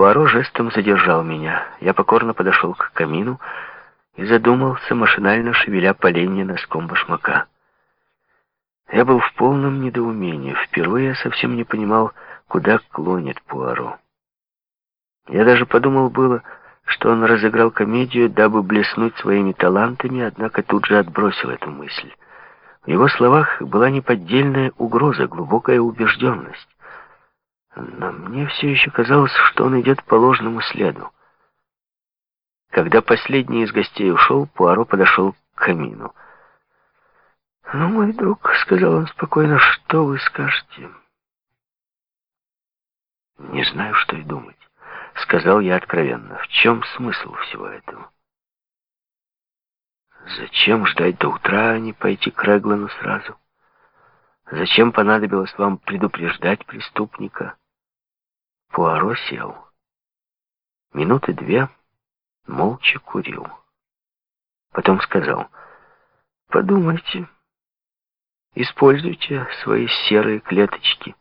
Пуаро жестом задержал меня. Я покорно подошел к камину и задумался, машинально шевеля поленья носком башмака. Я был в полном недоумении. Впервые я совсем не понимал, куда клонит Пуаро. Я даже подумал было, что он разыграл комедию, дабы блеснуть своими талантами, однако тут же отбросил эту мысль. В его словах была неподдельная угроза, глубокая убежденность. Но мне все еще казалось, что он идет по ложному следу. Когда последний из гостей ушел, Пуаро подошел к камину. «Ну, мой друг», — сказал он спокойно, — «что вы скажете?» «Не знаю, что и думать», — сказал я откровенно. «В чем смысл всего этого?» «Зачем ждать до утра, а не пойти к Реглану сразу? Зачем понадобилось вам предупреждать преступника?» Пуаро сел. Минуты две молча курил. Потом сказал, «Подумайте». Используйте свои серые клеточки.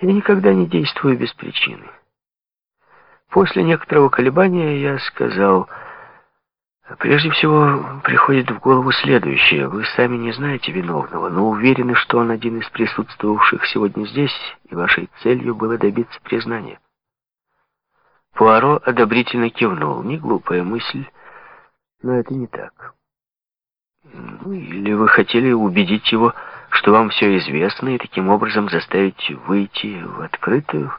Я никогда не действую без причины. После некоторого колебания я сказал, прежде всего приходит в голову следующее. Вы сами не знаете виновного, но уверены, что он один из присутствовавших сегодня здесь, и вашей целью было добиться признания. Пуаро одобрительно кивнул. Не глупая мысль, но это не так. Ну, или вы хотели убедить его, что вам все известно, и таким образом заставить выйти в открытую,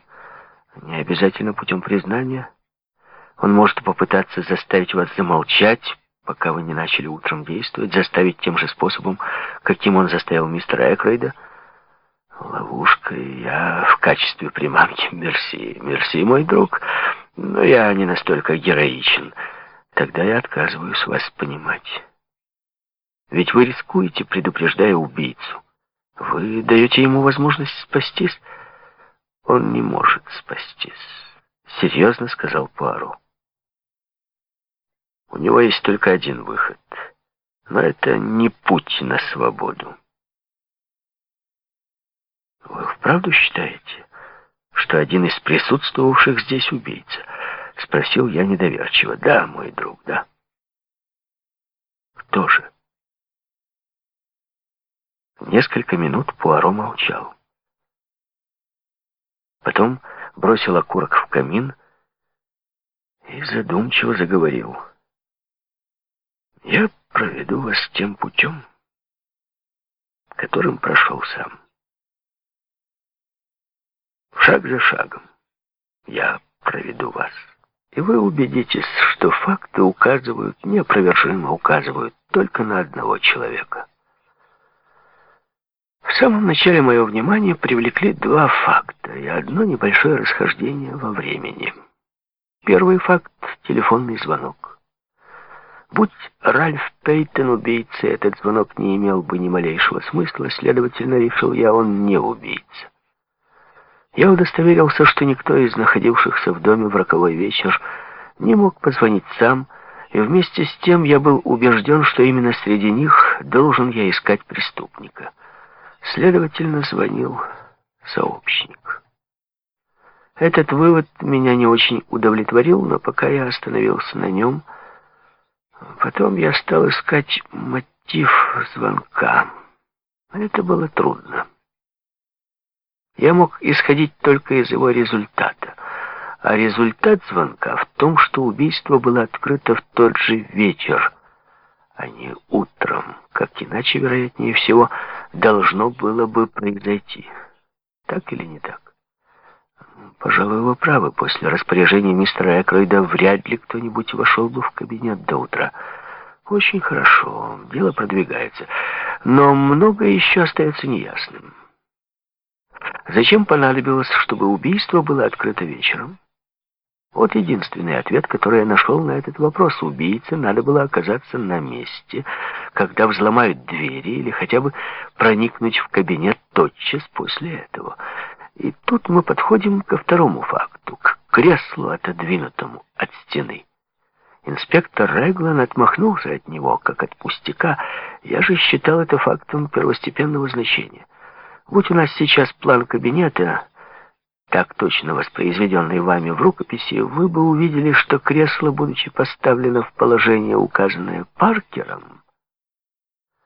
не обязательно путем признания. Он может попытаться заставить вас замолчать, пока вы не начали утром действовать, заставить тем же способом, каким он заставил мистера Экрейда. Ловушка, я в качестве приманки. Мерси, мерси, мой друг, но я не настолько героичен. Тогда я отказываюсь вас понимать. Ведь вы рискуете, предупреждая убийцу. Вы даете ему возможность спастись. Он не может спастись, серьезно сказал Пуаро. У него есть только один выход, но это не путь на свободу. Вы вправду считаете, что один из присутствовавших здесь убийца? Спросил я недоверчиво. Да, мой друг, да. Кто же? Несколько минут Пуаро молчал. Потом бросил окурок в камин и задумчиво заговорил. «Я проведу вас тем путем, которым прошел сам. Шаг за шагом я проведу вас, и вы убедитесь, что факты указывают, неопровержимо указывают только на одного человека — в самом начале мое внимание привлекли два факта и одно небольшое расхождение во времени. Первый факт — телефонный звонок. Будь Ральф Пейтон убийцей, этот звонок не имел бы ни малейшего смысла, следовательно, решил я, он не убийца. Я удостоверился, что никто из находившихся в доме в роковой вечер не мог позвонить сам, и вместе с тем я был убежден, что именно среди них должен я искать преступника. Следовательно, звонил сообщник. Этот вывод меня не очень удовлетворил, но пока я остановился на нем, потом я стал искать мотив звонка. Это было трудно. Я мог исходить только из его результата. А результат звонка в том, что убийство было открыто в тот же вечер, а не утром, как иначе, вероятнее всего, должно было бы произойти. Так или не так? Пожалуй, вы правы. После распоряжения мистера Экройда вряд ли кто-нибудь вошел бы в кабинет до утра. Очень хорошо, дело продвигается. Но многое еще остается неясным. Зачем понадобилось, чтобы убийство было открыто вечером? Вот единственный ответ, который я нашел на этот вопрос. Убийце надо было оказаться на месте, когда взломают двери, или хотя бы проникнуть в кабинет тотчас после этого. И тут мы подходим ко второму факту, к креслу, отодвинутому от стены. Инспектор Реглан отмахнулся от него, как от пустяка. Я же считал это фактом первостепенного значения. Будь у нас сейчас план кабинета, так точно воспроизведенной вами в рукописи, вы бы увидели, что кресло, будучи поставлено в положение, указанное Паркером,